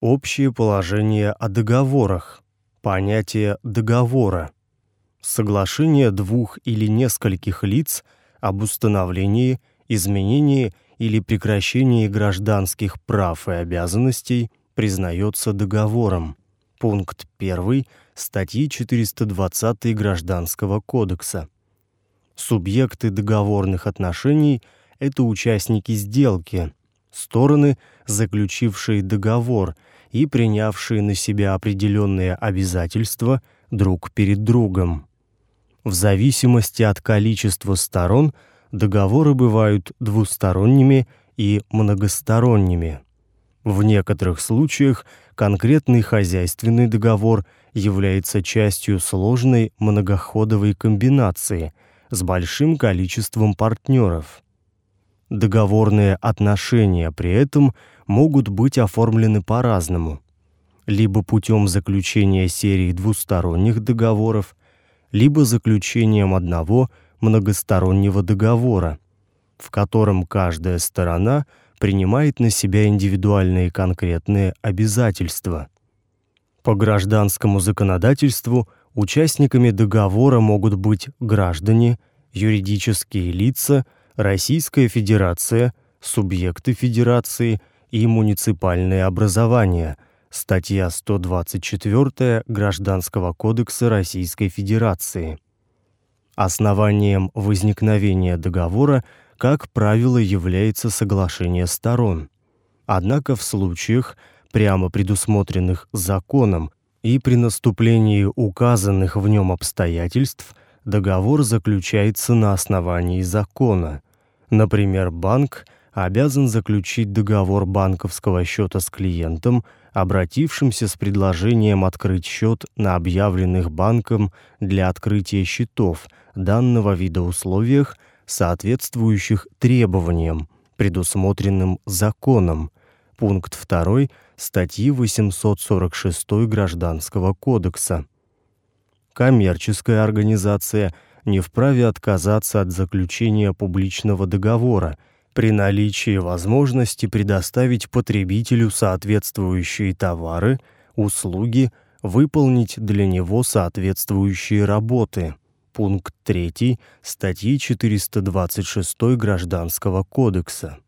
Общее положение о договорах. Понятие договора. Соглашение двух или нескольких лиц об установлении, изменении или прекращении гражданских прав и обязанностей признается договором. Пункт 1 статьи 420 Гражданского кодекса. Субъекты договорных отношений это участники сделки, стороны, заключившие договор и принявшие на себя определенные обязательства друг перед другом. В зависимости от количества сторон договоры бывают двусторонними и многосторонними. В некоторых случаях конкретный хозяйственный договор является частью сложной многоходовой комбинации с большим количеством партнеров. Договорные отношения при этом могут быть оформлены по-разному: либо путем заключения серии двусторонних договоров, либо заключением одного многостороннего договора, в котором каждая сторона принимает на себя индивидуальные конкретные обязательства. По гражданскому законодательству участниками договора могут быть граждане, юридические лица, Российская Федерация, субъекты Федерации и муниципальные образования. Статья 124 Гражданского кодекса Российской Федерации. Основанием возникновения договора, как правило, является соглашение сторон. Однако в случаях, прямо предусмотренных законом, и при наступлении указанных в нем обстоятельств договор заключается на основании закона. Например, банк обязан заключить договор банковского счета с клиентом, обратившимся с предложением открыть счет на объявленных банком для открытия счетов данного вида условиях, соответствующих требованиям, предусмотренным законом. Пункт 2 статьи 846 Гражданского кодекса. Коммерческая организация – не вправе отказаться от заключения публичного договора при наличии возможности предоставить потребителю соответствующие товары, услуги, выполнить для него соответствующие работы. Пункт 3 статьи 426 Гражданского кодекса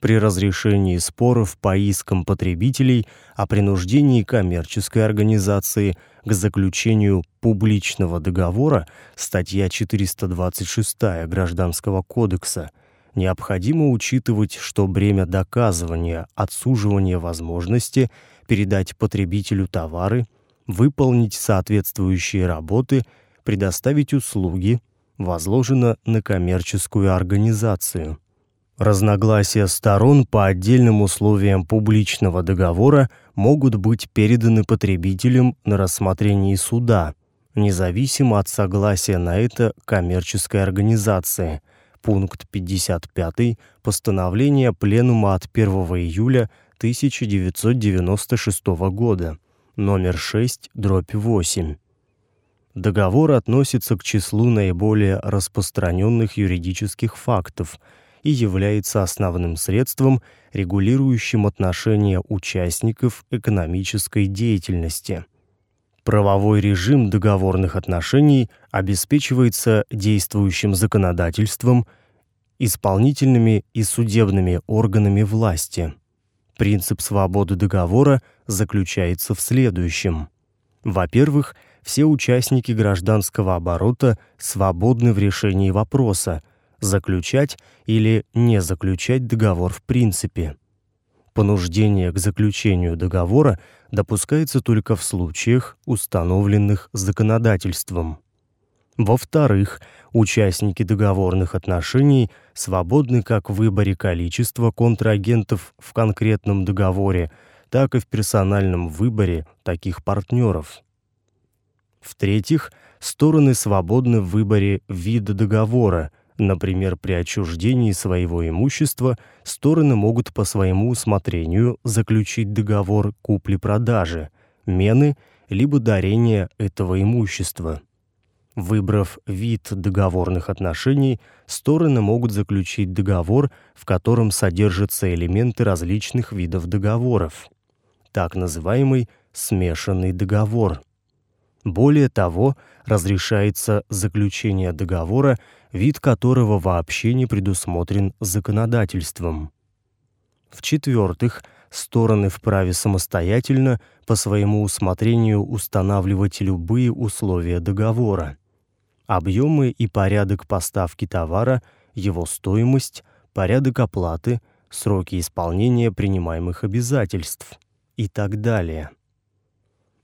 при разрешении споров по искам потребителей о принуждении коммерческой организации к заключению публичного договора, статья 426 Гражданского кодекса, необходимо учитывать, что бремя доказывания отсуживания возможности передать потребителю товары, выполнить соответствующие работы, предоставить услуги возложено на коммерческую организацию. Разногласия сторон по отдельным условиям публичного договора могут быть переданы потребителям на рассмотрение суда, независимо от согласия на это коммерческой организации. Пункт 55 постановления Пленума от 1 июля 1996 года, номер 6, дробь 8. Договор относится к числу наиболее распространенных юридических фактов – и является основным средством, регулирующим отношения участников экономической деятельности. Правовой режим договорных отношений обеспечивается действующим законодательством, исполнительными и судебными органами власти. Принцип свободы договора заключается в следующем: во-первых, все участники гражданского оборота свободны в решении вопроса, заключать или не заключать договор в принципе. Понуждение к заключению договора допускается только в случаях, установленных законодательством. Во-вторых, участники договорных отношений свободны как в выборе количества контрагентов в конкретном договоре, так и в персональном выборе таких партнеров. В-третьих, стороны свободны в выборе вида договора, Например, при отчуждении своего имущества стороны могут по своему усмотрению заключить договор купли-продажи, мены либо дарения этого имущества. Выбрав вид договорных отношений, стороны могут заключить договор, в котором содержатся элементы различных видов договоров. так называемый смешанный договор. Более того, разрешается заключение договора, вид которого вообще не предусмотрен законодательством. В-четвертых, стороны вправе самостоятельно по своему усмотрению устанавливать любые условия договора. Объемы и порядок поставки товара, его стоимость, порядок оплаты, сроки исполнения принимаемых обязательств и так далее.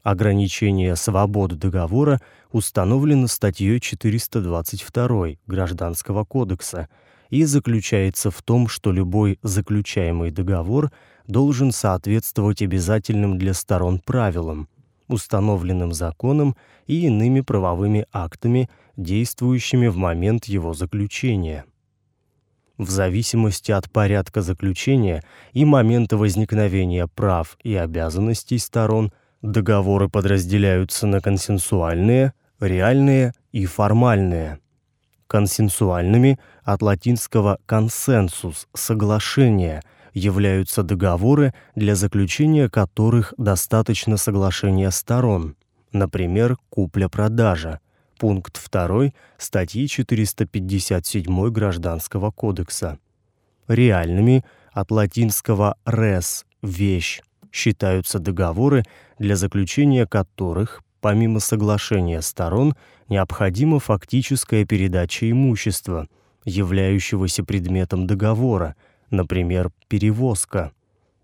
Ограничение свободы договора установлено статьей 422 Гражданского кодекса и заключается в том, что любой заключаемый договор должен соответствовать обязательным для сторон правилам, установленным законом и иными правовыми актами, действующими в момент его заключения. В зависимости от порядка заключения и момента возникновения прав и обязанностей сторон договоры подразделяются на консенсуальные, реальные и формальные. Консенсуальными от латинского consensus соглашение являются договоры, для заключения которых достаточно соглашения сторон, например, купля-продажа, пункт 2 статьи 457 Гражданского кодекса. Реальными от латинского res вещь считаются договоры, для заключения которых, помимо соглашения сторон, необходима фактическая передача имущества, являющегося предметом договора, например, перевозка.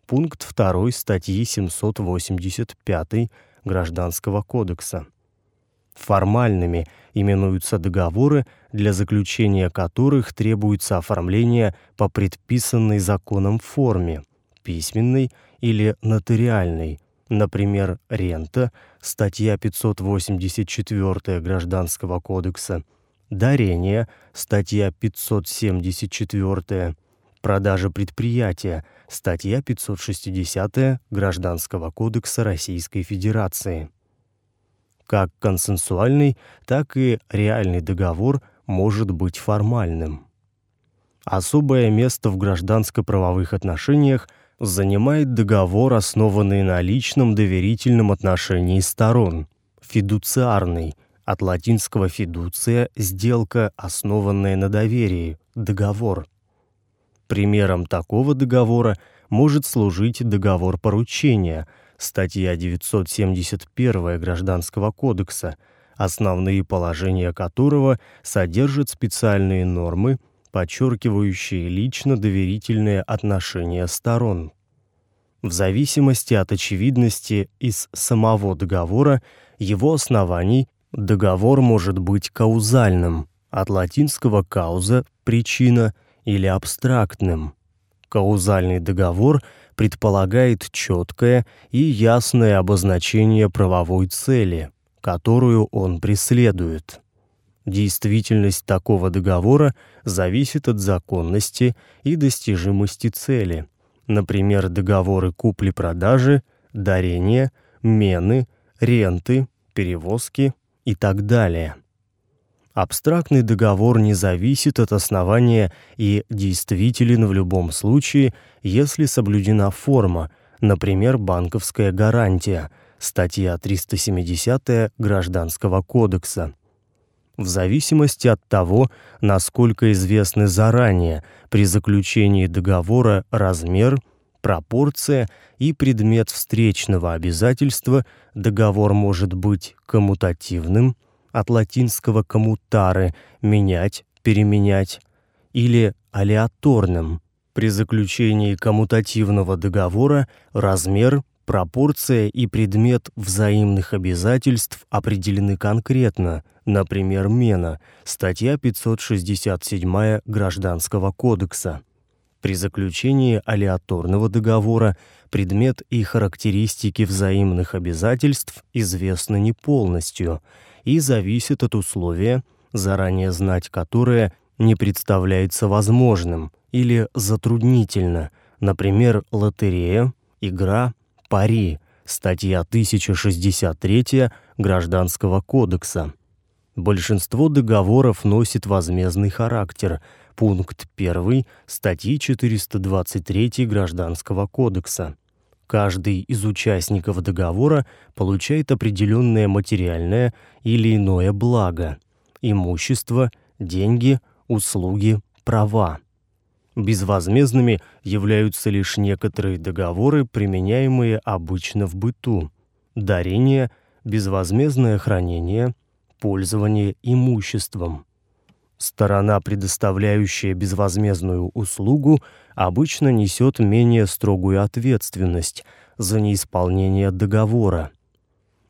Пункт 2 статьи 785 Гражданского кодекса. Формальными именуются договоры, для заключения которых требуется оформление по предписанной законом форме, письменной или нотариальной, например, рента, статья 584 Гражданского кодекса, дарение, статья 574, продажа предприятия, статья 560 Гражданского кодекса Российской Федерации. Как консенсуальный, так и реальный договор может быть формальным. Особое место в гражданско-правовых отношениях занимает договор, основанный на личном доверительном отношении сторон, фидуциарный, от латинского fiducia сделка, основанная на доверии, договор. Примером такого договора может служить договор поручения, статья 971 Гражданского кодекса, основные положения которого содержат специальные нормы, подчеркивающие лично-доверительные отношения сторон. В зависимости от очевидности из самого договора, его оснований, договор может быть каузальным, от латинского causa причина или абстрактным. Каузальный договор предполагает четкое и ясное обозначение правовой цели, которую он преследует. Действительность такого договора зависит от законности и достижимости цели. Например, договоры купли-продажи, дарения, мены, ренты, перевозки и так далее. Абстрактный договор не зависит от основания и действителен в любом случае, если соблюдена форма, например, банковская гарантия, статья 370 Гражданского кодекса. В зависимости от того, насколько известны заранее при заключении договора размер, пропорция и предмет встречного обязательства, договор может быть коммутативным – от латинского коммутаре менять, переменять или алиаторным. При заключении коммутативного договора размер, пропорция и предмет взаимных обязательств определены конкретно, например, мена, статья 567 Гражданского кодекса. При заключении алиаторного договора предмет и характеристики взаимных обязательств известны не полностью – и зависит от условия, заранее знать которое не представляется возможным или затруднительно, например, лотерея, игра, пари, статья 1063 Гражданского кодекса. Большинство договоров носит возмездный характер. Пункт 1 статьи 423 Гражданского кодекса. каждый из участников договора получает определенное материальное или иное благо: имущество, деньги, услуги, права. Безвозмездными являются лишь некоторые договоры, применяемые обычно в быту: дарение, безвозмездное хранение, пользование имуществом. Сторона, предоставляющая безвозмездную услугу, обычно несет менее строгую ответственность за неисполнение договора.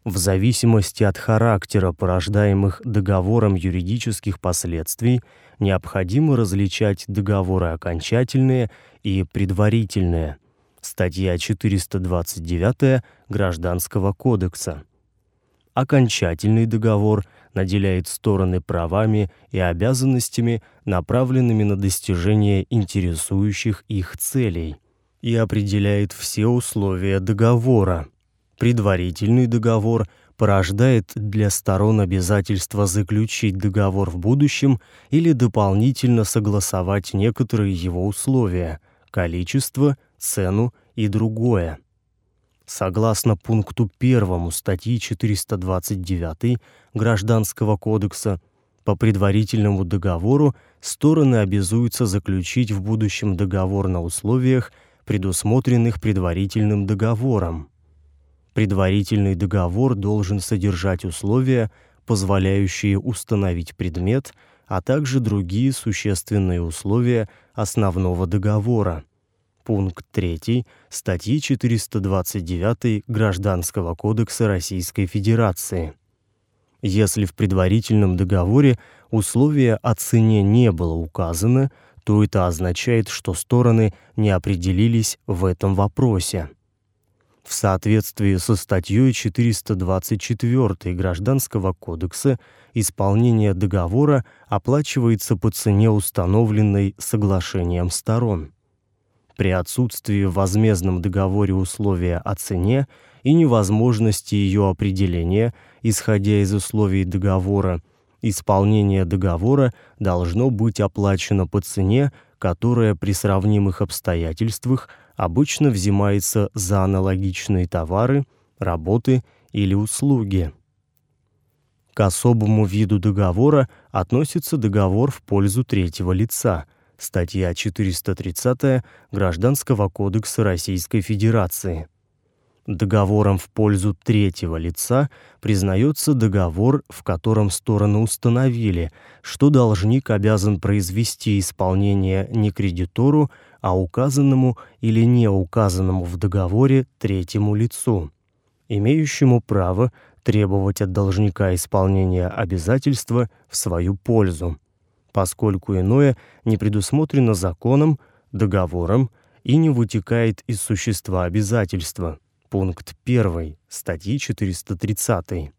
В зависимости от характера порождаемых договором юридических последствий необходимо различать договоры окончательные и предварительные. Статья 429 Гражданского кодекса. Окончательный договор наделяет стороны правами и обязанностями, направленными на достижение интересующих их целей, и определяет все условия договора. Предварительный договор порождает для сторон обязательство заключить договор в будущем или дополнительно согласовать некоторые его условия: количество, цену и другое. Согласно пункту 1 статьи 429 Гражданского кодекса, по предварительному договору стороны обязуются заключить в будущем договор на условиях, предусмотренных предварительным договором. Предварительный договор должен содержать условия, позволяющие установить предмет, а также другие существенные условия основного договора. Пункт 3 статьи 429 Гражданского кодекса Российской Федерации. Если в предварительном договоре условие о цене не было указано, то это означает, что стороны не определились в этом вопросе. В соответствии со статьей 424 Гражданского кодекса исполнение договора оплачивается по цене, установленной соглашением сторон. При отсутствии в возмездном договоре условия о цене и невозможности ее определения, исходя из условий договора, исполнение договора должно быть оплачено по цене, которая при сравнимых обстоятельствах обычно взимается за аналогичные товары, работы или услуги. К особому виду договора относится договор в пользу третьего лица. Статья 430 Гражданского кодекса Российской Федерации. Договором в пользу третьего лица признается договор, в котором стороны установили, что должник обязан произвести исполнение не кредитору, а указанному или не указанному в договоре третьему лицу, имеющему право требовать от должника исполнения обязательства в свою пользу, поскольку иное не предусмотрено законом, договором и не вытекает из существа обязательства. Пункт 1 статьи 430.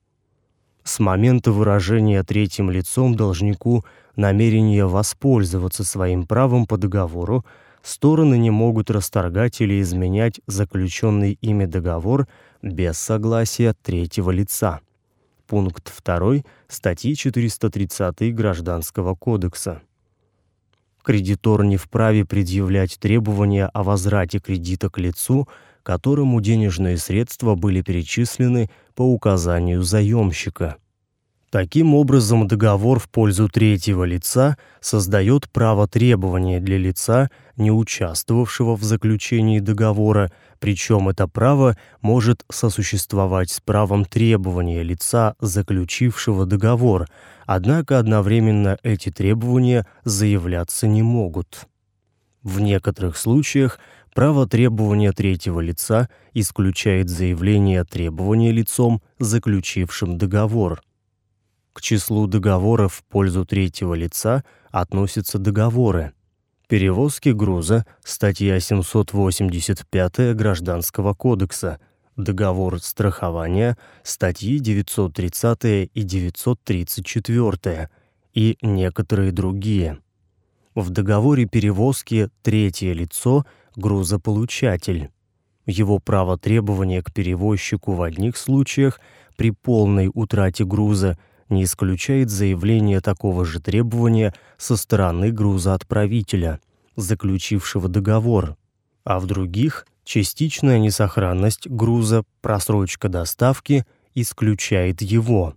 С момента выражения третьим лицом должнику намерения воспользоваться своим правом по договору стороны не могут расторгать или изменять заключенный ими договор без согласия третьего лица. Пункт 2 статьи 430 Гражданского кодекса. Кредитор не вправе предъявлять требования о возврате кредита к лицу, которому денежные средства были перечислены по указанию заемщика. Таким образом, договор в пользу третьего лица создает право требования для лица, не участвовавшего в заключении договора, причем это право может сосуществовать с правом требования лица, заключившего договор, однако одновременно эти требования заявляться не могут. В некоторых случаях право требования третьего лица исключает заявление требования лицом, заключившим договор. К числу договоров в пользу третьего лица относятся договоры перевозки груза, статья 785 Гражданского кодекса, договор страхования, статьи 930 и 934 и некоторые другие. В договоре перевозки третье лицо грузополучатель. Его право требования к перевозчику в одних случаях при полной утрате груза не исключает заявление такого же требования со стороны грузоотправителя, заключившего договор, а в других Частичная несохранность груза, просрочка доставки исключает его.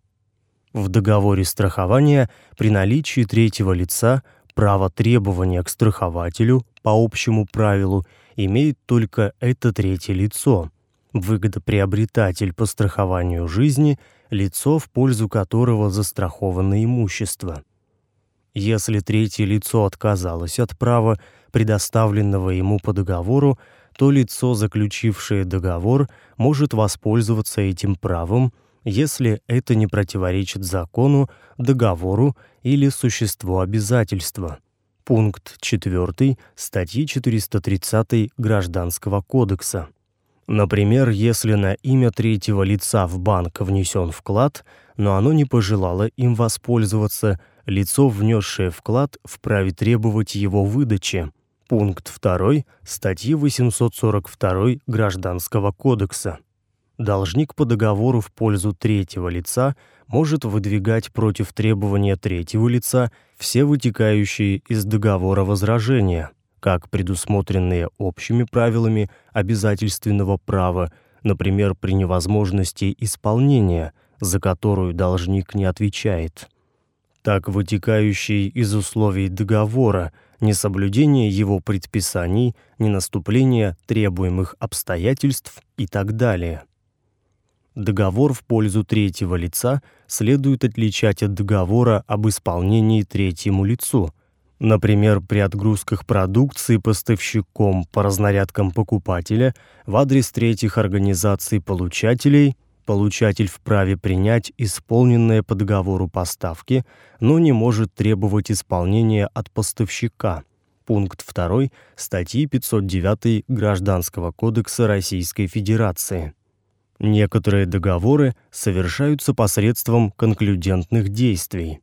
В договоре страхования при наличии третьего лица право требования к страхователю по общему правилу имеет только это третье лицо. Выгодоприобретатель по страхованию жизни лицо, в пользу которого застраховано имущество. Если третье лицо отказалось от права, предоставленного ему по договору, то лицо, заключившее договор, может воспользоваться этим правом, если это не противоречит закону, договору или существу обязательства. Пункт 4 статьи 430 Гражданского кодекса. Например, если на имя третьего лица в банк внесен вклад, но оно не пожелало им воспользоваться, лицо, внесшее вклад, вправе требовать его выдачи. Пункт 2 статьи 842 Гражданского кодекса. Должник по договору в пользу третьего лица может выдвигать против требования третьего лица все вытекающие из договора возражения, как предусмотренные общими правилами обязательственного права, например, при невозможности исполнения, за которую должник не отвечает. Так вытекающие из условий договора несоблюдение его предписаний, ненаступление требуемых обстоятельств и так далее. Договор в пользу третьего лица следует отличать от договора об исполнении третьему лицу. Например, при отгрузках продукции поставщиком по разнарядкам покупателя в адрес третьих организаций получателей получатель вправе принять исполненное по договору поставки, но не может требовать исполнения от поставщика. Пункт 2 статьи 509 Гражданского кодекса Российской Федерации. Некоторые договоры совершаются посредством конклюдентных действий.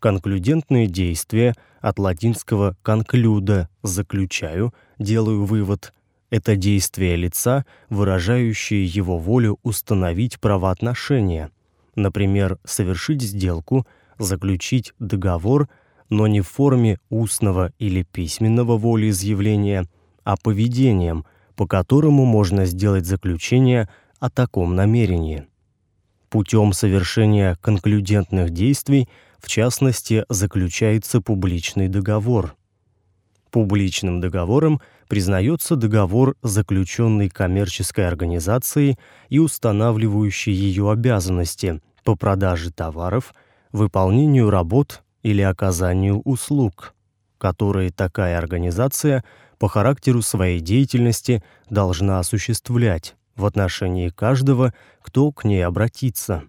Конклюдентные действия от латинского concluda заключаю, делаю вывод это действие лица, выражающее его волю установить правоотношения, например, совершить сделку, заключить договор, но не в форме устного или письменного волеизъявления, а поведением, по которому можно сделать заключение о таком намерении. Путем совершения конклюдентных действий, в частности, заключается публичный договор. Публичным договором признается договор, заключенный коммерческой организацией и устанавливающий ее обязанности по продаже товаров, выполнению работ или оказанию услуг, которые такая организация по характеру своей деятельности должна осуществлять в отношении каждого, кто к ней обратится.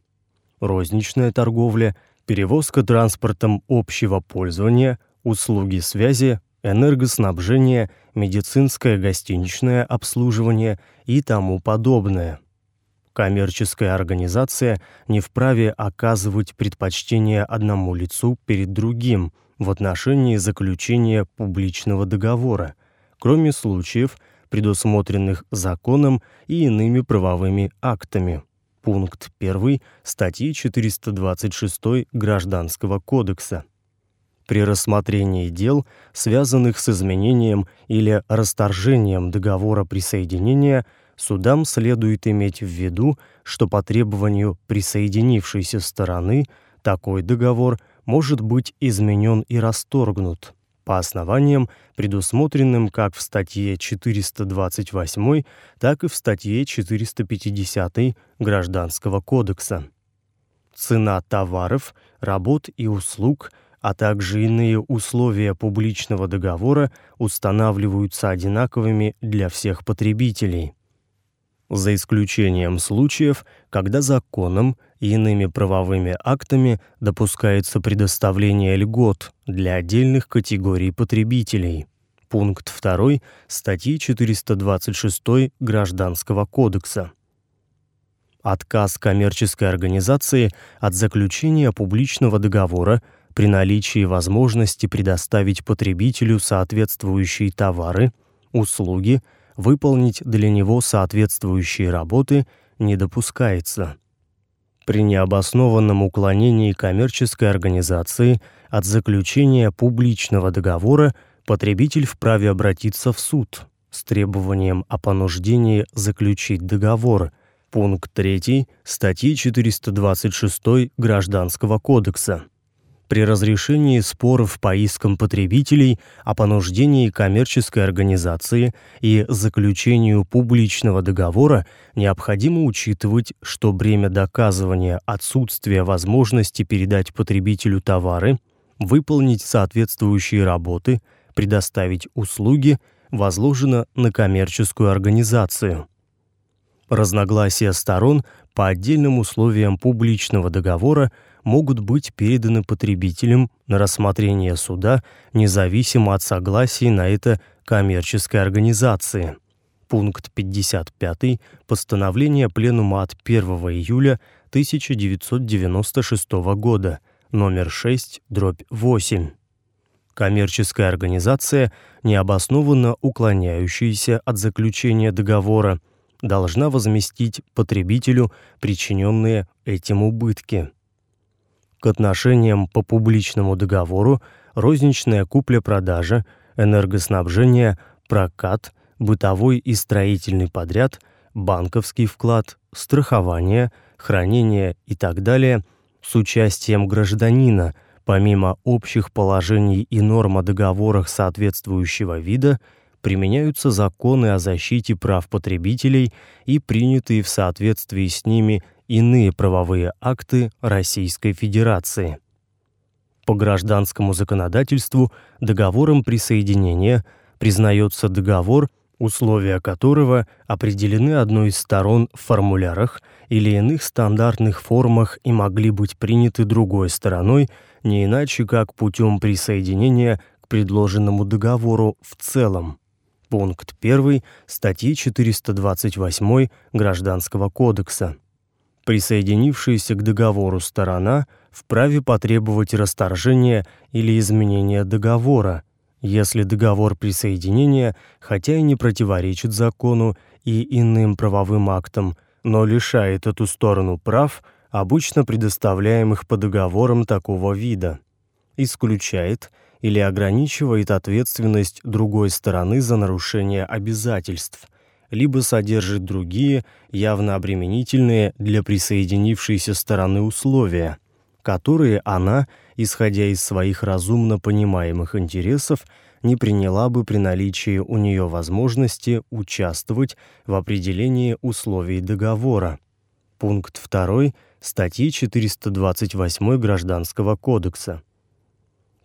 Розничная торговля, перевозка транспортом общего пользования, услуги связи, энергоснабжение, медицинское гостиничное обслуживание и тому подобное. Коммерческая организация не вправе оказывать предпочтение одному лицу перед другим в отношении заключения публичного договора, кроме случаев, предусмотренных законом и иными правовыми актами. Пункт 1 статьи 426 Гражданского кодекса. При рассмотрении дел, связанных с изменением или расторжением договора присоединения, судам следует иметь в виду, что по требованию присоединившейся стороны такой договор может быть изменен и расторгнут по основаниям, предусмотренным как в статье 428, так и в статье 450 Гражданского кодекса. Цена товаров, работ и услуг – а также иные условия публичного договора устанавливаются одинаковыми для всех потребителей. За исключением случаев, когда законом и иными правовыми актами допускается предоставление льгот для отдельных категорий потребителей. Пункт 2 статьи 426 Гражданского кодекса. Отказ коммерческой организации от заключения публичного договора – при наличии возможности предоставить потребителю соответствующие товары, услуги, выполнить для него соответствующие работы не допускается. При необоснованном уклонении коммерческой организации от заключения публичного договора потребитель вправе обратиться в суд, с требованием о понуждении заключить договор. Пункт 3 статьи 426 Гражданского кодекса при разрешении споров по искам потребителей о понуждении коммерческой организации и заключению публичного договора необходимо учитывать, что бремя доказывания отсутствия возможности передать потребителю товары, выполнить соответствующие работы, предоставить услуги возложено на коммерческую организацию. Разногласия сторон по отдельным условиям публичного договора – могут быть переданы потребителям на рассмотрение суда независимо от согласия на это коммерческой организации. Пункт 55 постановления Пленума от 1 июля 1996 года, номер 6, дробь 8. Коммерческая организация, необоснованно уклоняющаяся от заключения договора, должна возместить потребителю причиненные этим убытки. К отношениям по публичному договору розничная купля-продажа, энергоснабжение, прокат, бытовой и строительный подряд, банковский вклад, страхование, хранение и так далее с участием гражданина, помимо общих положений и норм о договорах соответствующего вида, применяются законы о защите прав потребителей и принятые в соответствии с ними иные правовые акты Российской Федерации. По гражданскому законодательству договором присоединения признается договор, условия которого определены одной из сторон в формулярах или иных стандартных формах и могли быть приняты другой стороной не иначе как путем присоединения к предложенному договору в целом. Пункт 1 статьи 428 Гражданского кодекса. Присоединившаяся к договору сторона вправе потребовать расторжения или изменения договора, если договор присоединения, хотя и не противоречит закону и иным правовым актам, но лишает эту сторону прав, обычно предоставляемых по договорам такого вида, исключает или ограничивает ответственность другой стороны за нарушение обязательств – либо содержит другие, явно обременительные для присоединившейся стороны условия, которые она, исходя из своих разумно понимаемых интересов, не приняла бы при наличии у нее возможности участвовать в определении условий договора. Пункт 2 статьи 428 Гражданского кодекса.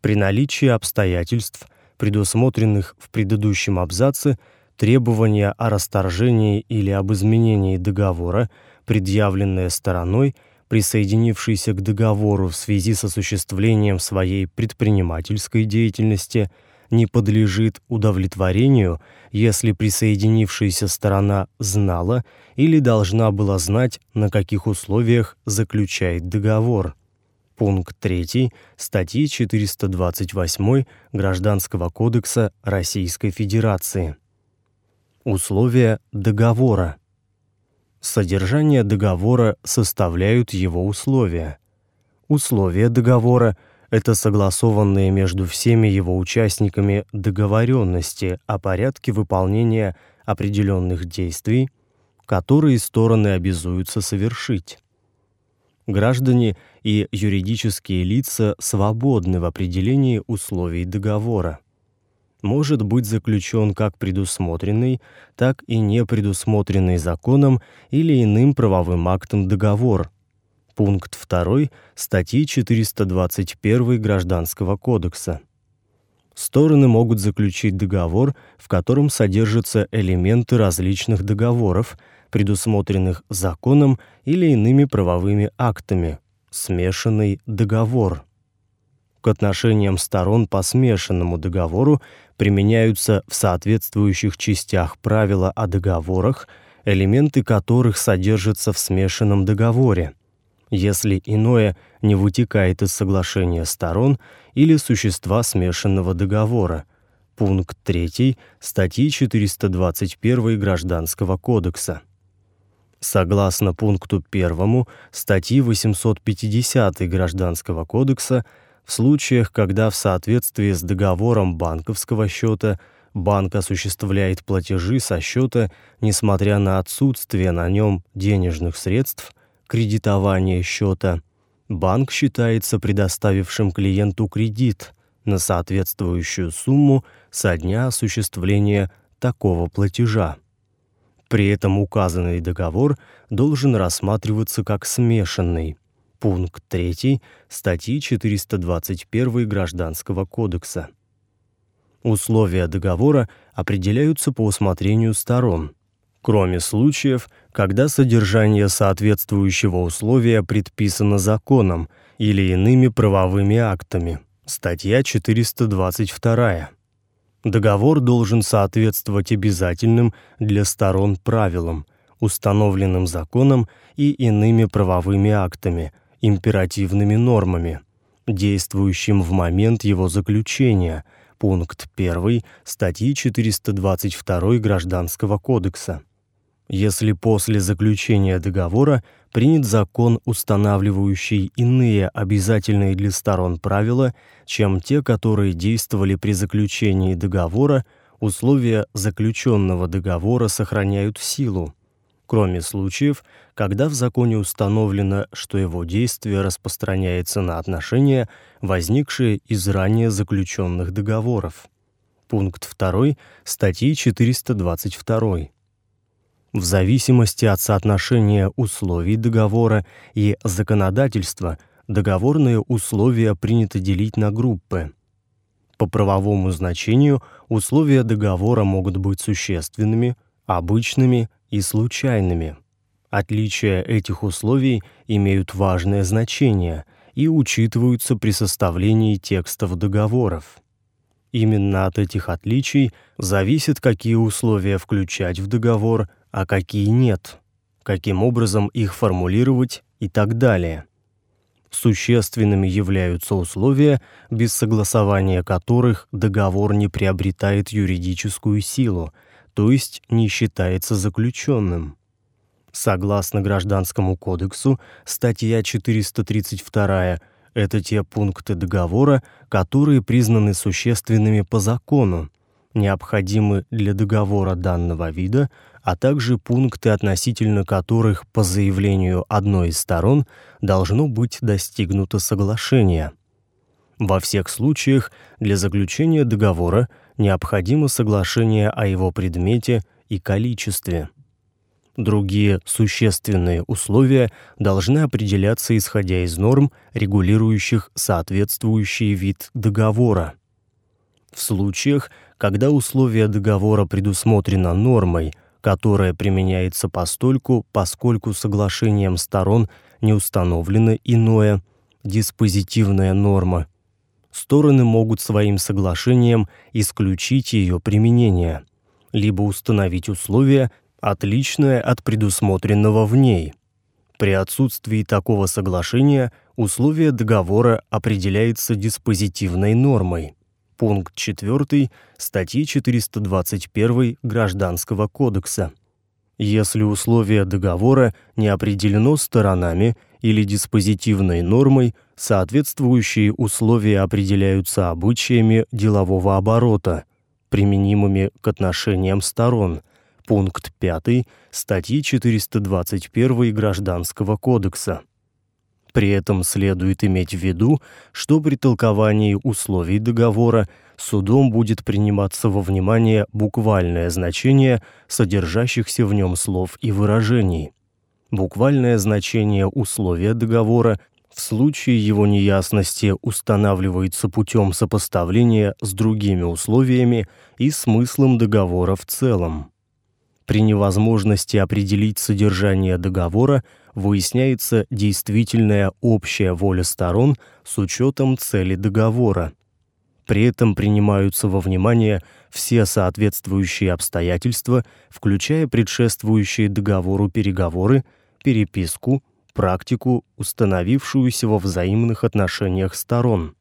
При наличии обстоятельств, предусмотренных в предыдущем абзаце, требование о расторжении или об изменении договора, предъявленное стороной, присоединившейся к договору в связи с осуществлением своей предпринимательской деятельности, не подлежит удовлетворению, если присоединившаяся сторона знала или должна была знать, на каких условиях заключает договор. Пункт 3 статьи 428 Гражданского кодекса Российской Федерации. Условия договора. Содержание договора составляют его условия. Условия договора это согласованные между всеми его участниками договоренности о порядке выполнения определенных действий, которые стороны обязуются совершить. Граждане и юридические лица свободны в определении условий договора может быть заключен как предусмотренный, так и не предусмотренный законом или иным правовым актом договор. Пункт 2 статьи 421 Гражданского кодекса. Стороны могут заключить договор, в котором содержатся элементы различных договоров, предусмотренных законом или иными правовыми актами. Смешанный договор. К отношениям сторон по смешанному договору применяются в соответствующих частях правила о договорах, элементы которых содержатся в смешанном договоре, если иное не вытекает из соглашения сторон или существа смешанного договора. Пункт 3 статьи 421 Гражданского кодекса. Согласно пункту 1 статьи 850 Гражданского кодекса, в случаях, когда в соответствии с договором банковского счета банк осуществляет платежи со счета, несмотря на отсутствие на нем денежных средств, кредитование счета, банк считается предоставившим клиенту кредит на соответствующую сумму со дня осуществления такого платежа. При этом указанный договор должен рассматриваться как смешанный. Пункт 3 статьи 421 Гражданского кодекса. Условия договора определяются по усмотрению сторон, кроме случаев, когда содержание соответствующего условия предписано законом или иными правовыми актами. Статья 422. Договор должен соответствовать обязательным для сторон правилам, установленным законом и иными правовыми актами, императивными нормами, действующим в момент его заключения, пункт 1 статьи 422 Гражданского кодекса. Если после заключения договора принят закон, устанавливающий иные обязательные для сторон правила, чем те, которые действовали при заключении договора, условия заключенного договора сохраняют силу, кроме случаев, когда в законе установлено, что его действие распространяется на отношения, возникшие из ранее заключенных договоров. Пункт 2 статьи 422 в зависимости от соотношения условий договора и законодательства договорные условия принято делить на группы. По правовому значению условия договора могут быть существенными, обычными и случайными. Отличия этих условий имеют важное значение и учитываются при составлении текстов договоров. Именно от этих отличий зависит, какие условия включать в договор, а какие нет, каким образом их формулировать и так далее. Существенными являются условия, без согласования которых договор не приобретает юридическую силу, то есть не считается заключенным. Согласно Гражданскому кодексу, статья 432 это те пункты договора, которые признаны существенными по закону, необходимы для договора данного вида, а также пункты, относительно которых по заявлению одной из сторон должно быть достигнуто соглашение. Во всех случаях для заключения договора необходимо соглашение о его предмете и количестве. Другие существенные условия должны определяться исходя из норм, регулирующих соответствующий вид договора. В случаях, когда условие договора предусмотрено нормой, которая применяется постольку, поскольку соглашением сторон не установлено иное диспозитивная норма. Стороны могут своим соглашением исключить ее применение, либо установить условие, отличное от предусмотренного в ней. При отсутствии такого соглашения условие договора определяется диспозитивной нормой пункт 4 статьи 421 Гражданского кодекса. Если условие договора не определено сторонами или диспозитивной нормой, соответствующие условия определяются обычаями делового оборота, применимыми к отношениям сторон. Пункт 5 статьи 421 Гражданского кодекса. При этом следует иметь в виду, что при толковании условий договора судом будет приниматься во внимание буквальное значение содержащихся в нем слов и выражений. Буквальное значение условия договора в случае его неясности устанавливается путем сопоставления с другими условиями и смыслом договора в целом. При невозможности определить содержание договора выясняется действительная общая воля сторон с учетом цели договора. При этом принимаются во внимание все соответствующие обстоятельства, включая предшествующие договору переговоры, переписку, практику, установившуюся во взаимных отношениях сторон,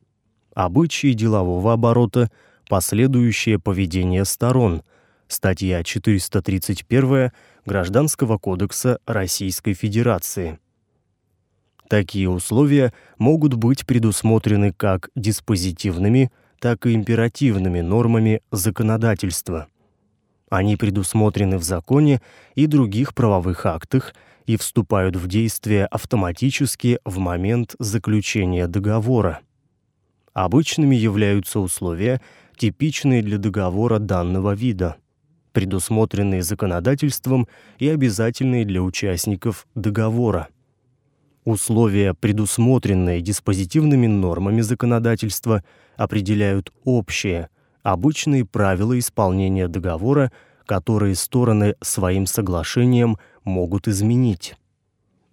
обычаи делового оборота, последующее поведение сторон, статья 431 Гражданского кодекса Российской Федерации. Такие условия могут быть предусмотрены как диспозитивными, так и императивными нормами законодательства. Они предусмотрены в законе и других правовых актах и вступают в действие автоматически в момент заключения договора. Обычными являются условия, типичные для договора данного вида, предусмотренные законодательством и обязательные для участников договора. Условия, предусмотренные диспозитивными нормами законодательства, определяют общие, обычные правила исполнения договора, которые стороны своим соглашением могут изменить.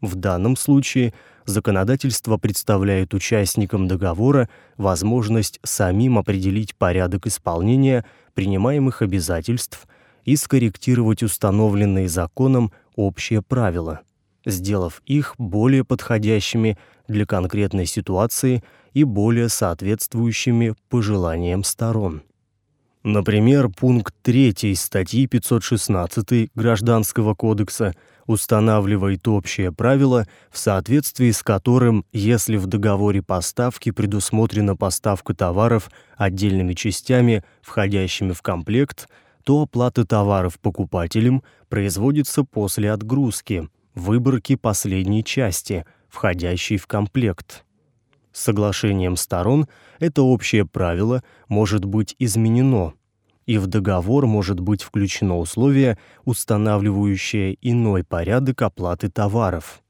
В данном случае законодательство представляет участникам договора возможность самим определить порядок исполнения принимаемых обязательств и скорректировать установленные законом общие правила, сделав их более подходящими для конкретной ситуации и более соответствующими пожеланиям сторон. Например, пункт 3 статьи 516 Гражданского кодекса устанавливает общее правило, в соответствии с которым, если в договоре поставки предусмотрена поставка товаров отдельными частями, входящими в комплект, то оплата товаров покупателем производится после отгрузки, выборки последней части, входящей в комплект. Соглашением сторон это общее правило может быть изменено, и в договор может быть включено условие, устанавливающее иной порядок оплаты товаров.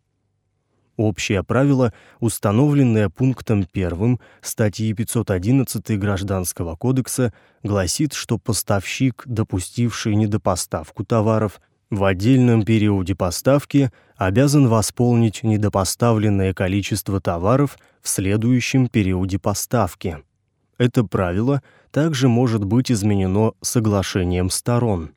Общее правило, установленное пунктом 1 статьи 511 Гражданского кодекса, гласит, что поставщик, допустивший недопоставку товаров, в отдельном периоде поставки обязан восполнить недопоставленное количество товаров в следующем периоде поставки. Это правило также может быть изменено соглашением сторон.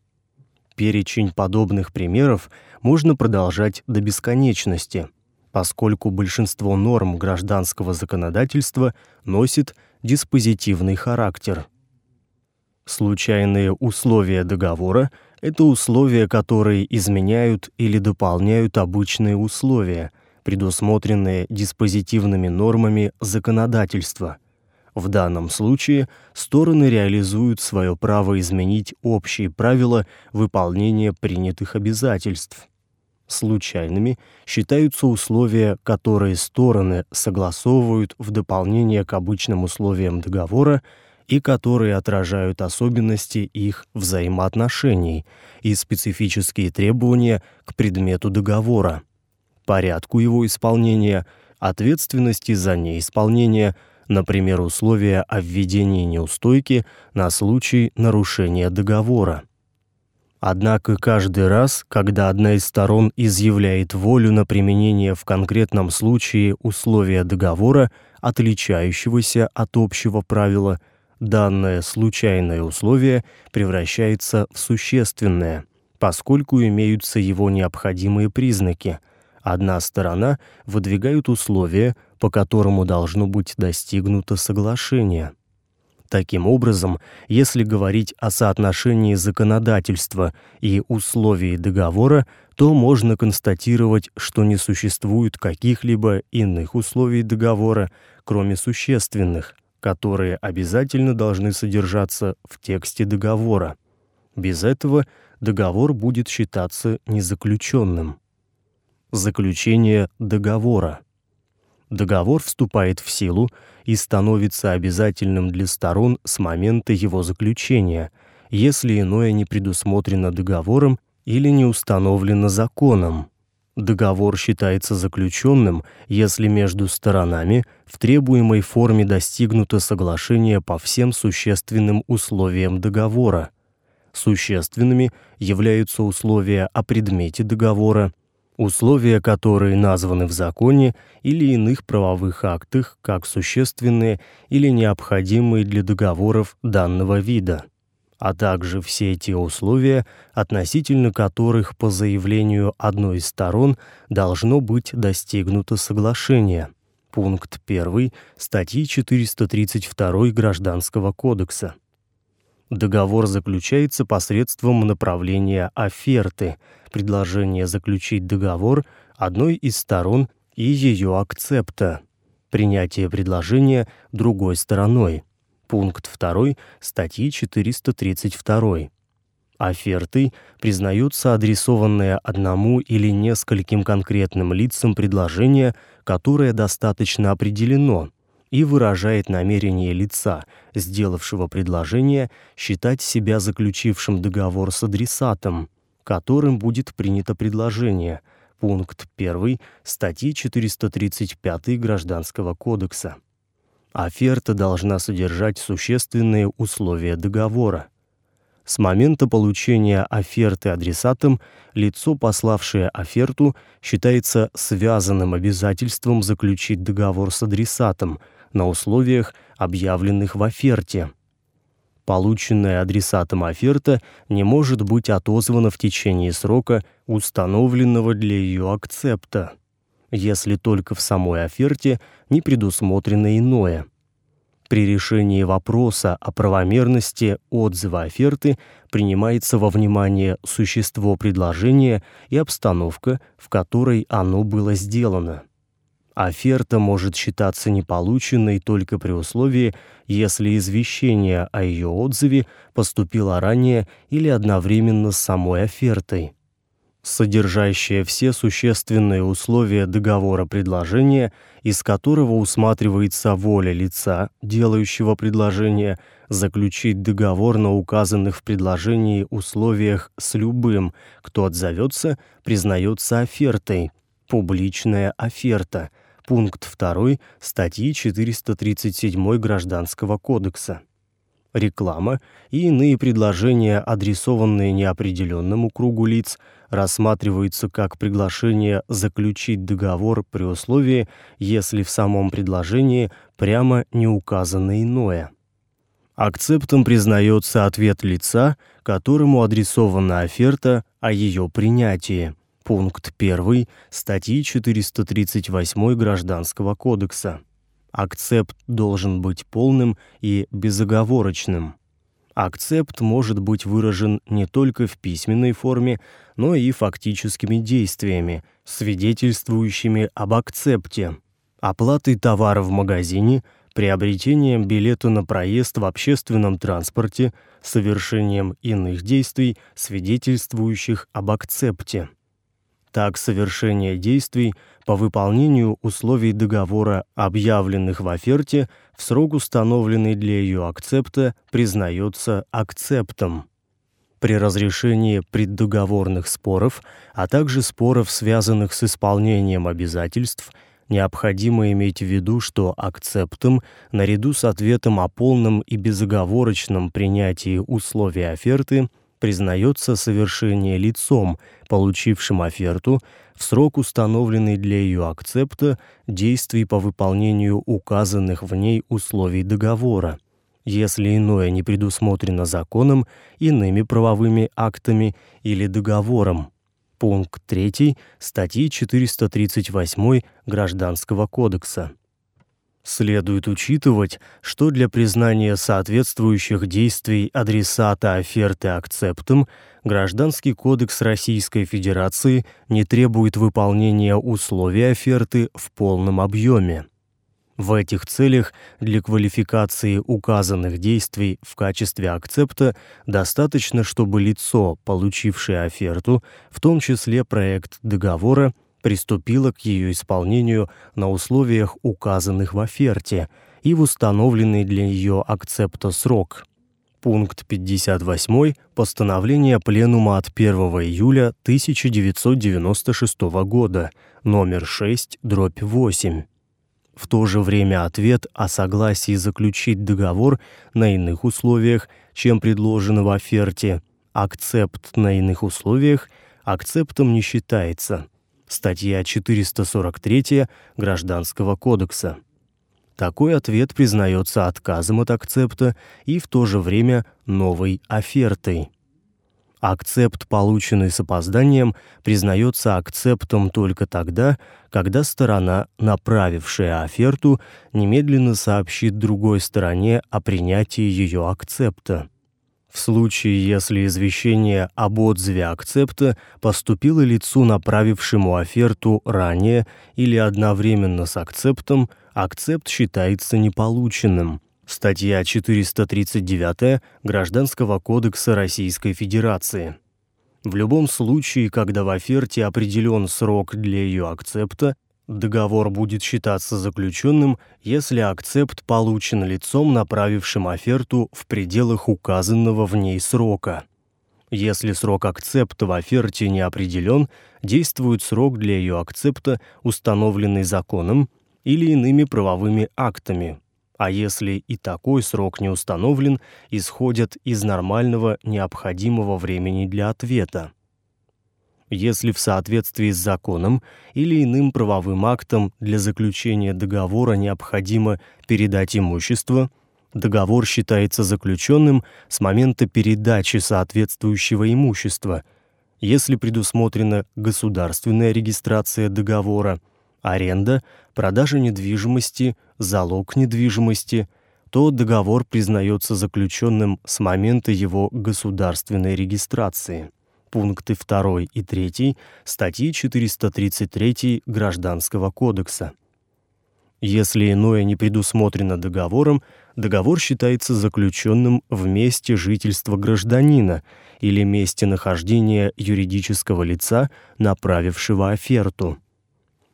Перечень подобных примеров можно продолжать до бесконечности, поскольку большинство норм гражданского законодательства носит диспозитивный характер. Случайные условия договора это условия, которые изменяют или дополняют обычные условия, предусмотренные диспозитивными нормами законодательства. В данном случае стороны реализуют свое право изменить общие правила выполнения принятых обязательств. Случайными считаются условия, которые стороны согласовывают в дополнение к обычным условиям договора и которые отражают особенности их взаимоотношений и специфические требования к предмету договора, порядку его исполнения, ответственности за неисполнение, например, условия о введении неустойки на случай нарушения договора. Однако каждый раз, когда одна из сторон изъявляет волю на применение в конкретном случае условия договора, отличающегося от общего правила – данное случайное условие превращается в существенное, поскольку имеются его необходимые признаки. Одна сторона выдвигает условие, по которому должно быть достигнуто соглашение. Таким образом, если говорить о соотношении законодательства и условий договора, то можно констатировать, что не существует каких-либо иных условий договора, кроме существенных, которые обязательно должны содержаться в тексте договора. Без этого договор будет считаться незаключенным. Заключение договора. Договор вступает в силу и становится обязательным для сторон с момента его заключения, если иное не предусмотрено договором или не установлено законом. Договор считается заключенным, если между сторонами в требуемой форме достигнуто соглашение по всем существенным условиям договора. Существенными являются условия о предмете договора, условия, которые названы в законе или иных правовых актах как существенные или необходимые для договоров данного вида а также все те условия, относительно которых по заявлению одной из сторон должно быть достигнуто соглашение. Пункт 1 статьи 432 Гражданского кодекса. Договор заключается посредством направления оферты, предложения заключить договор одной из сторон и ее акцепта, принятие предложения другой стороной Пункт 2 статьи 432. Офертой признаются адресованные одному или нескольким конкретным лицам предложение, которое достаточно определено и выражает намерение лица, сделавшего предложение, считать себя заключившим договор с адресатом, которым будет принято предложение. Пункт 1 статьи 435 Гражданского кодекса. Оферта должна содержать существенные условия договора. С момента получения оферты адресатом лицо, пославшее оферту, считается связанным обязательством заключить договор с адресатом на условиях, объявленных в оферте. Полученная адресатом оферта не может быть отозвана в течение срока, установленного для ее акцепта, если только в самой оферте не предусмотрено иное. При решении вопроса о правомерности отзыва оферты принимается во внимание существо предложения и обстановка, в которой оно было сделано. Оферта может считаться неполученной только при условии, если извещение о ее отзыве поступило ранее или одновременно с самой офертой содержащее все существенные условия договора предложения, из которого усматривается воля лица, делающего предложение, заключить договор на указанных в предложении условиях с любым, кто отзовется, признается офертой. Публичная оферта. Пункт 2 статьи 437 Гражданского кодекса реклама и иные предложения, адресованные неопределенному кругу лиц, рассматриваются как приглашение заключить договор при условии, если в самом предложении прямо не указано иное. Акцептом признается ответ лица, которому адресована оферта о ее принятии. Пункт 1 статьи 438 Гражданского кодекса. Акцепт должен быть полным и безоговорочным. Акцепт может быть выражен не только в письменной форме, но и фактическими действиями, свидетельствующими об акцепте. Оплатой товара в магазине, приобретением билета на проезд в общественном транспорте, совершением иных действий, свидетельствующих об акцепте. Так совершение действий по выполнению условий договора, объявленных в оферте, в срок, установленный для ее акцепта, признается акцептом. При разрешении преддоговорных споров, а также споров, связанных с исполнением обязательств, необходимо иметь в виду, что акцептом, наряду с ответом о полном и безоговорочном принятии условий оферты – признается совершение лицом, получившим оферту, в срок, установленный для ее акцепта, действий по выполнению указанных в ней условий договора, если иное не предусмотрено законом, иными правовыми актами или договором. Пункт 3 статьи 438 Гражданского кодекса. Следует учитывать, что для признания соответствующих действий адресата оферты акцептом Гражданский кодекс Российской Федерации не требует выполнения условий оферты в полном объеме. В этих целях для квалификации указанных действий в качестве акцепта достаточно, чтобы лицо, получившее оферту, в том числе проект договора, приступила к ее исполнению на условиях, указанных в оферте, и в установленный для ее акцепта срок. Пункт 58 постановления Пленума от 1 июля 1996 года, номер 6/8. В то же время ответ о согласии заключить договор на иных условиях, чем предложено в оферте, акцепт на иных условиях акцептом не считается статья 443 Гражданского кодекса. Такой ответ признается отказом от акцепта и в то же время новой офертой. Акцепт, полученный с опозданием, признается акцептом только тогда, когда сторона, направившая оферту, немедленно сообщит другой стороне о принятии ее акцепта. В случае, если извещение об отзыве акцепта поступило лицу, направившему оферту ранее или одновременно с акцептом, акцепт считается неполученным. Статья 439 Гражданского кодекса Российской Федерации. В любом случае, когда в оферте определен срок для ее акцепта, договор будет считаться заключенным, если акцепт получен лицом, направившим оферту в пределах указанного в ней срока. Если срок акцепта в оферте не определен, действует срок для ее акцепта, установленный законом или иными правовыми актами, а если и такой срок не установлен, исходят из нормального необходимого времени для ответа. Если в соответствии с законом или иным правовым актом для заключения договора необходимо передать имущество, договор считается заключенным с момента передачи соответствующего имущества, если предусмотрена государственная регистрация договора – аренда, продажа недвижимости, залог недвижимости, то договор признается заключенным с момента его государственной регистрации. Пункты 2 и 3 статьи 433 Гражданского кодекса. Если иное не предусмотрено договором, договор считается заключенным в месте жительства гражданина или месте нахождения юридического лица, направившего оферту.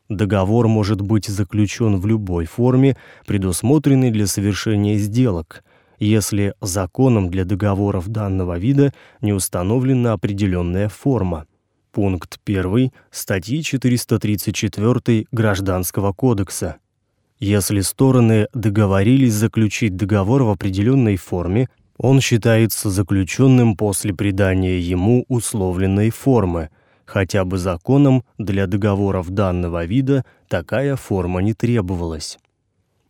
Договор может быть заключен в любой форме, предусмотренной для совершения сделок, если законом для договоров данного вида не установлена определенная форма. Пункт 1 статьи 434 Гражданского кодекса. Если стороны договорились заключить договор в определенной форме, он считается заключенным после придания ему условленной формы – хотя бы законом для договоров данного вида такая форма не требовалась.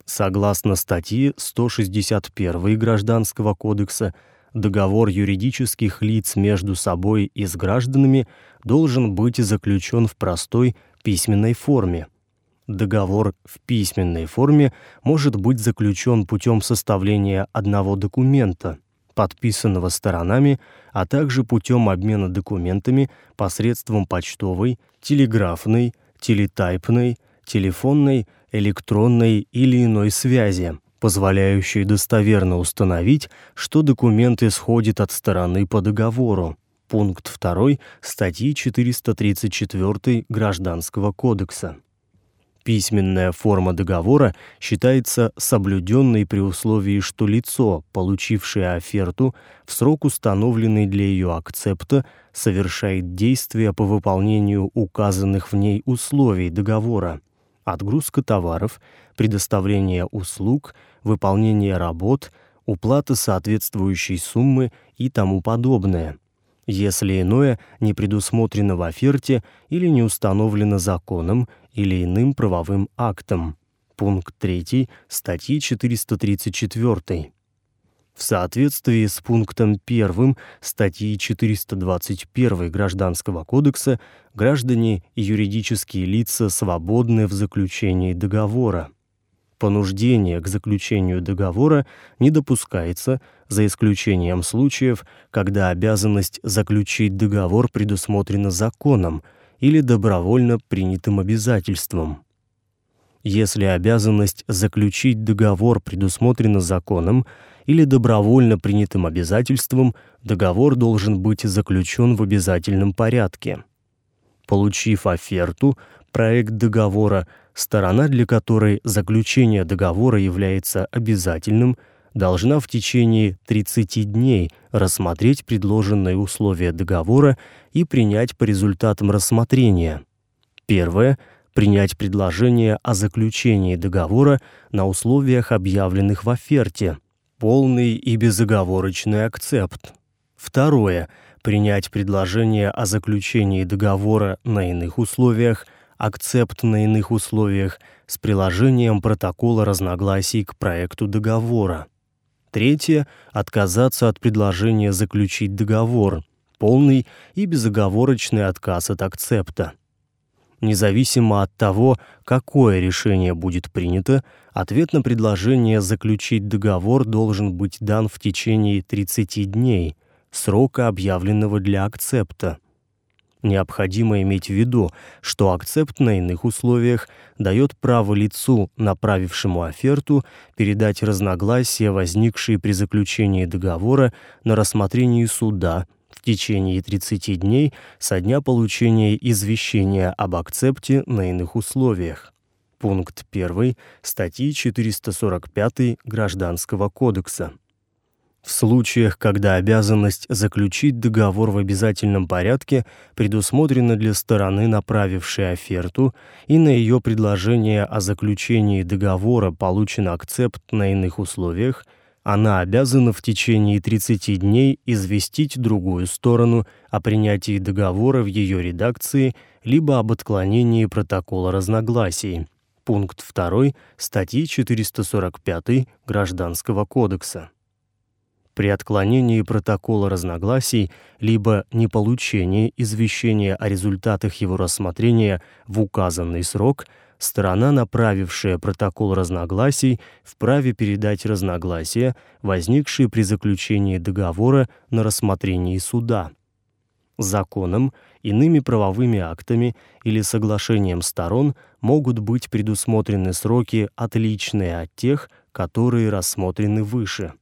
Согласно статье 161 Гражданского кодекса, договор юридических лиц между собой и с гражданами должен быть заключен в простой письменной форме. Договор в письменной форме может быть заключен путем составления одного документа – подписанного сторонами, а также путем обмена документами посредством почтовой, телеграфной, телетайпной, телефонной, электронной или иной связи, позволяющей достоверно установить, что документ исходит от стороны по договору. Пункт 2 статьи 434 Гражданского кодекса. Письменная форма договора считается соблюденной при условии, что лицо, получившее оферту, в срок установленный для ее акцепта, совершает действия по выполнению указанных в ней условий договора: отгрузка товаров, предоставление услуг, выполнение работ, уплата соответствующей суммы и тому подобное если иное не предусмотрено в оферте или не установлено законом или иным правовым актом. Пункт 3 статьи 434. В соответствии с пунктом 1 статьи 421 Гражданского кодекса граждане и юридические лица свободны в заключении договора. Понуждение к заключению договора не допускается, за исключением случаев, когда обязанность заключить договор предусмотрена законом или добровольно принятым обязательством. Если обязанность заключить договор предусмотрена законом или добровольно принятым обязательством, договор должен быть заключен в обязательном порядке. Получив оферту, проект договора Сторона, для которой заключение договора является обязательным, должна в течение 30 дней рассмотреть предложенные условия договора и принять по результатам рассмотрения. Первое принять предложение о заключении договора на условиях, объявленных в оферте, полный и безоговорочный акцепт. Второе принять предложение о заключении договора на иных условиях – акцепт на иных условиях с приложением протокола разногласий к проекту договора. Третье отказаться от предложения заключить договор, полный и безоговорочный отказ от акцепта. Независимо от того, какое решение будет принято, ответ на предложение заключить договор должен быть дан в течение 30 дней, срока, объявленного для акцепта. Необходимо иметь в виду, что акцепт на иных условиях дает право лицу, направившему оферту, передать разногласия, возникшие при заключении договора, на рассмотрение суда течение 30 дней со дня получения извещения об акцепте на иных условиях. Пункт 1 статьи 445 Гражданского кодекса. В случаях, когда обязанность заключить договор в обязательном порядке предусмотрена для стороны, направившей оферту, и на ее предложение о заключении договора получен акцепт на иных условиях, она обязана в течение 30 дней известить другую сторону о принятии договора в ее редакции либо об отклонении протокола разногласий. Пункт 2 статьи 445 Гражданского кодекса при отклонении протокола разногласий либо неполучении извещения о результатах его рассмотрения в указанный срок сторона, направившая протокол разногласий, вправе передать разногласия, возникшие при заключении договора на рассмотрении суда. Законом, иными правовыми актами или соглашением сторон могут быть предусмотрены сроки, отличные от тех, которые рассмотрены выше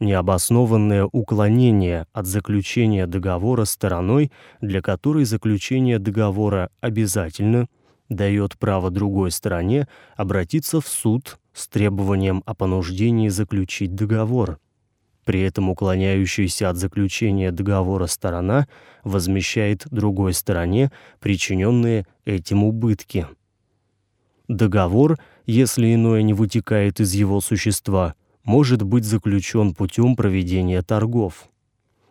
необоснованное уклонение от заключения договора стороной, для которой заключение договора обязательно, дает право другой стороне обратиться в суд с требованием о понуждении заключить договор. При этом уклоняющаяся от заключения договора сторона возмещает другой стороне причиненные этим убытки. Договор, если иное не вытекает из его существа, может быть заключен путем проведения торгов.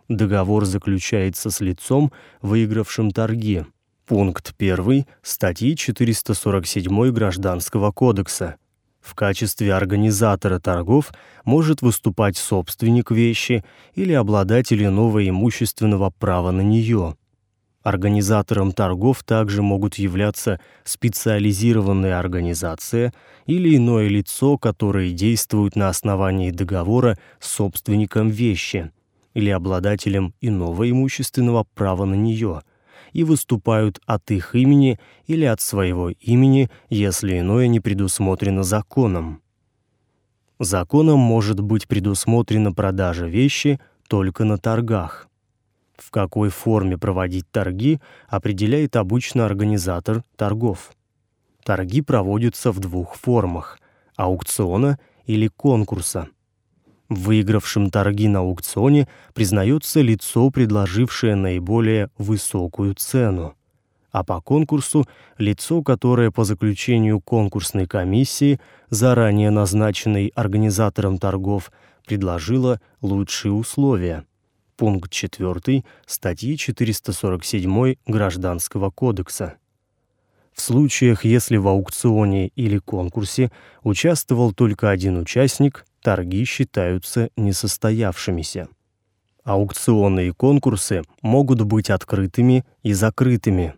Договор заключается с лицом, выигравшим торги. Пункт 1 статьи 447 Гражданского кодекса. В качестве организатора торгов может выступать собственник вещи или обладатель иного имущественного права на нее. Организатором торгов также могут являться специализированная организация или иное лицо, которое действует на основании договора с собственником вещи или обладателем иного имущественного права на нее и выступают от их имени или от своего имени, если иное не предусмотрено законом. Законом может быть предусмотрена продажа вещи только на торгах. В какой форме проводить торги определяет обычно организатор торгов. Торги проводятся в двух формах: аукциона или конкурса. Выигравшим торги на аукционе признается лицо, предложившее наиболее высокую цену, а по конкурсу лицо, которое по заключению конкурсной комиссии, заранее назначенной организатором торгов, предложило лучшие условия пункт 4 статьи 447 Гражданского кодекса. В случаях, если в аукционе или конкурсе участвовал только один участник, торги считаются несостоявшимися. Аукционы и конкурсы могут быть открытыми и закрытыми.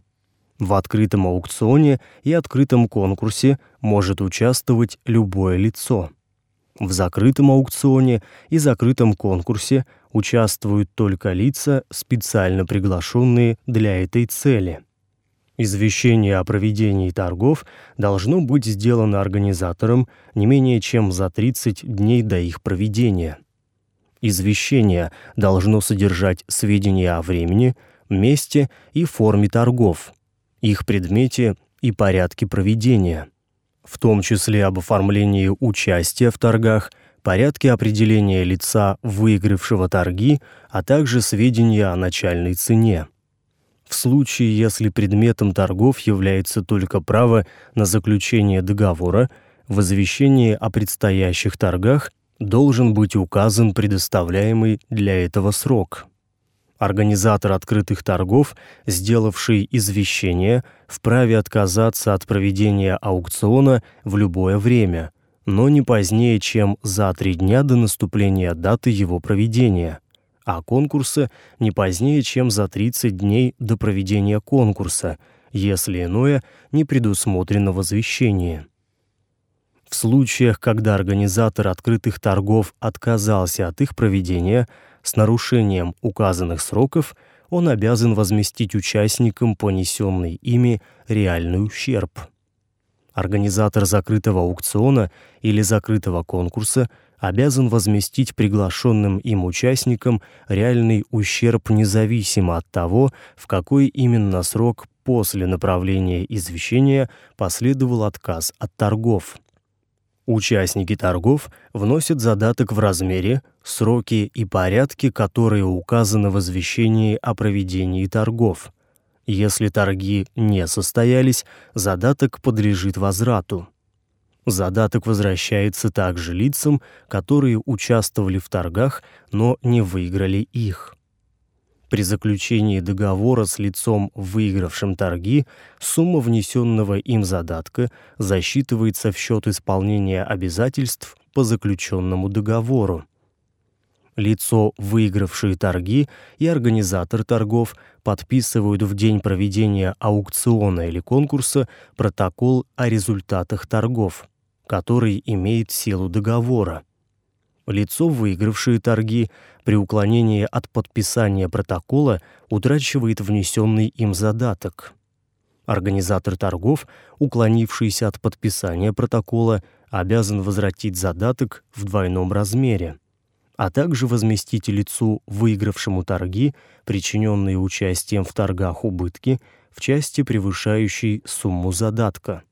В открытом аукционе и открытом конкурсе может участвовать любое лицо. В закрытом аукционе и закрытом конкурсе участвуют только лица, специально приглашенные для этой цели. Извещение о проведении торгов должно быть сделано организатором не менее чем за 30 дней до их проведения. Извещение должно содержать сведения о времени, месте и форме торгов, их предмете и порядке проведения, в том числе об оформлении участия в торгах, порядке определения лица, выигравшего торги, а также сведения о начальной цене. В случае, если предметом торгов является только право на заключение договора, в извещении о предстоящих торгах должен быть указан предоставляемый для этого срок. Организатор открытых торгов, сделавший извещение, вправе отказаться от проведения аукциона в любое время – но не позднее, чем за три дня до наступления даты его проведения, а конкурса не позднее, чем за 30 дней до проведения конкурса, если иное не предусмотрено в. В случаях, когда организатор открытых торгов отказался от их проведения с нарушением указанных сроков, он обязан возместить участникам понесенный ими реальный ущерб. Организатор закрытого аукциона или закрытого конкурса обязан возместить приглашенным им участникам реальный ущерб независимо от того, в какой именно срок после направления извещения последовал отказ от торгов. Участники торгов вносят задаток в размере, сроки и порядке, которые указаны в извещении о проведении торгов. Если торги не состоялись, задаток подлежит возврату. Задаток возвращается также лицам, которые участвовали в торгах, но не выиграли их. При заключении договора с лицом, выигравшим торги, сумма внесенного им задатка засчитывается в счет исполнения обязательств по заключенному договору. Лицо, выигравшее торги, и организатор торгов подписывают в день проведения аукциона или конкурса протокол о результатах торгов, который имеет силу договора. Лицо, выигравшее торги, при уклонении от подписания протокола утрачивает внесенный им задаток. Организатор торгов, уклонившийся от подписания протокола, обязан возвратить задаток в двойном размере, а также возместить лицу, выигравшему торги, причиненные участием в торгах убытки в части превышающей сумму задатка.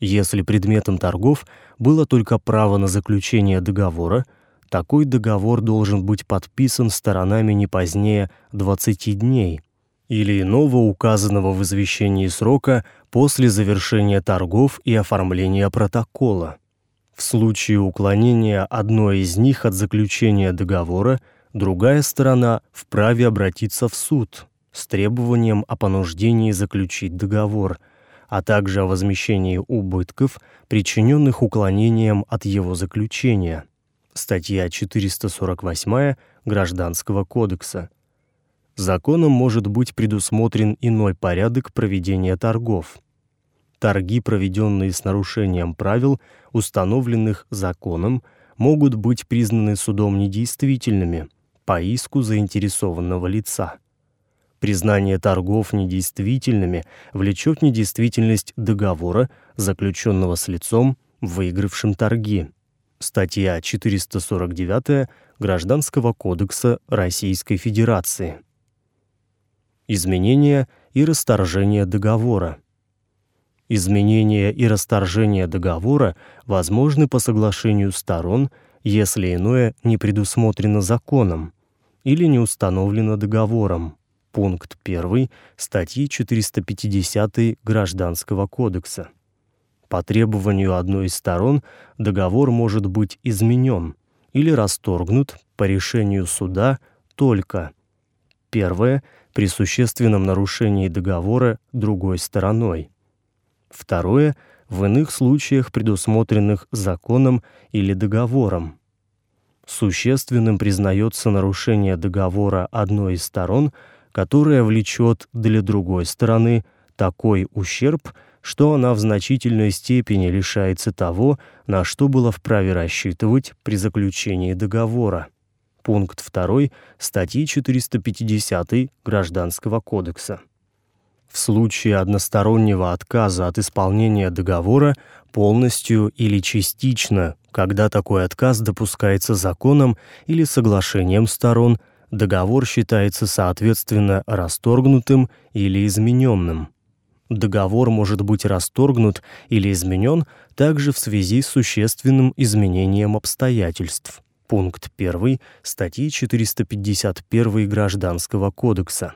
Если предметом торгов было только право на заключение договора, такой договор должен быть подписан сторонами не позднее 20 дней или иного указанного в извещении срока после завершения торгов и оформления протокола. В случае уклонения одной из них от заключения договора, другая сторона вправе обратиться в суд с требованием о понуждении заключить договор – а также о возмещении убытков, причиненных уклонением от его заключения. Статья 448 Гражданского кодекса. Законом может быть предусмотрен иной порядок проведения торгов. Торги, проведенные с нарушением правил, установленных законом, могут быть признаны судом недействительными по иску заинтересованного лица. Признание торгов недействительными влечет недействительность договора, заключенного с лицом, выигравшим торги. Статья 449 Гражданского кодекса Российской Федерации. Изменение и расторжение договора. Изменение и расторжение договора возможны по соглашению сторон, если иное не предусмотрено законом или не установлено договором пункт 1 статьи 450 Гражданского кодекса. По требованию одной из сторон договор может быть изменен или расторгнут по решению суда только первое при существенном нарушении договора другой стороной. Второе в иных случаях, предусмотренных законом или договором. Существенным признается нарушение договора одной из сторон которая влечет для другой стороны такой ущерб, что она в значительной степени лишается того, на что было вправе рассчитывать при заключении договора. Пункт 2 статьи 450 Гражданского кодекса. В случае одностороннего отказа от исполнения договора полностью или частично, когда такой отказ допускается законом или соглашением сторон – договор считается соответственно расторгнутым или измененным. Договор может быть расторгнут или изменен также в связи с существенным изменением обстоятельств. Пункт 1 статьи 451 Гражданского кодекса.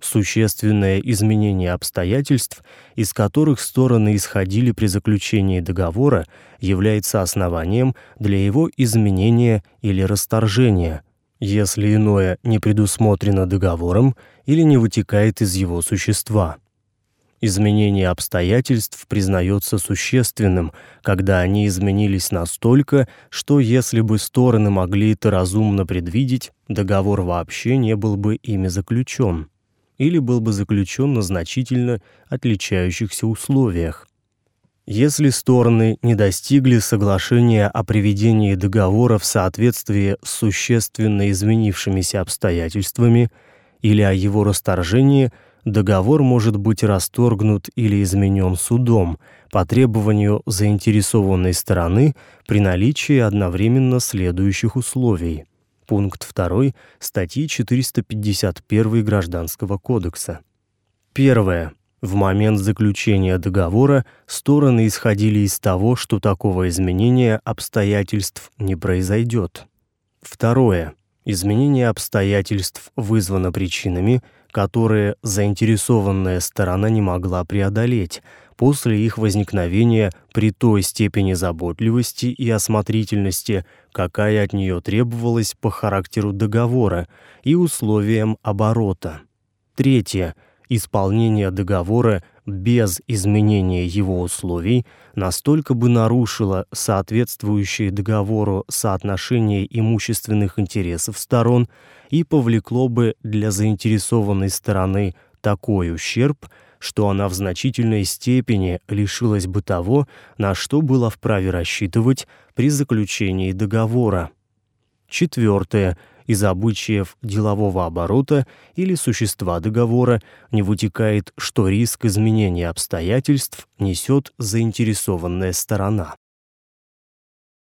Существенное изменение обстоятельств, из которых стороны исходили при заключении договора, является основанием для его изменения или расторжения – если иное не предусмотрено договором или не вытекает из его существа. Изменение обстоятельств признается существенным, когда они изменились настолько, что если бы стороны могли это разумно предвидеть, договор вообще не был бы ими заключен или был бы заключен на значительно отличающихся условиях. Если стороны не достигли соглашения о приведении договора в соответствии с существенно изменившимися обстоятельствами, или о его расторжении, договор может быть расторгнут или изменен судом по требованию заинтересованной стороны при наличии одновременно следующих условий. Пункт 2 статьи 451 Гражданского кодекса. Первое. В момент заключения договора стороны исходили из того, что такого изменения обстоятельств не произойдет. Второе. Изменение обстоятельств вызвано причинами, которые заинтересованная сторона не могла преодолеть после их возникновения при той степени заботливости и осмотрительности, какая от нее требовалась по характеру договора и условиям оборота. Третье исполнение договора без изменения его условий настолько бы нарушило соответствующее договору соотношение имущественных интересов сторон и повлекло бы для заинтересованной стороны такой ущерб, что она в значительной степени лишилась бы того, на что была вправе рассчитывать при заключении договора. Четвертое из обычаев делового оборота или существа договора не вытекает, что риск изменения обстоятельств несет заинтересованная сторона.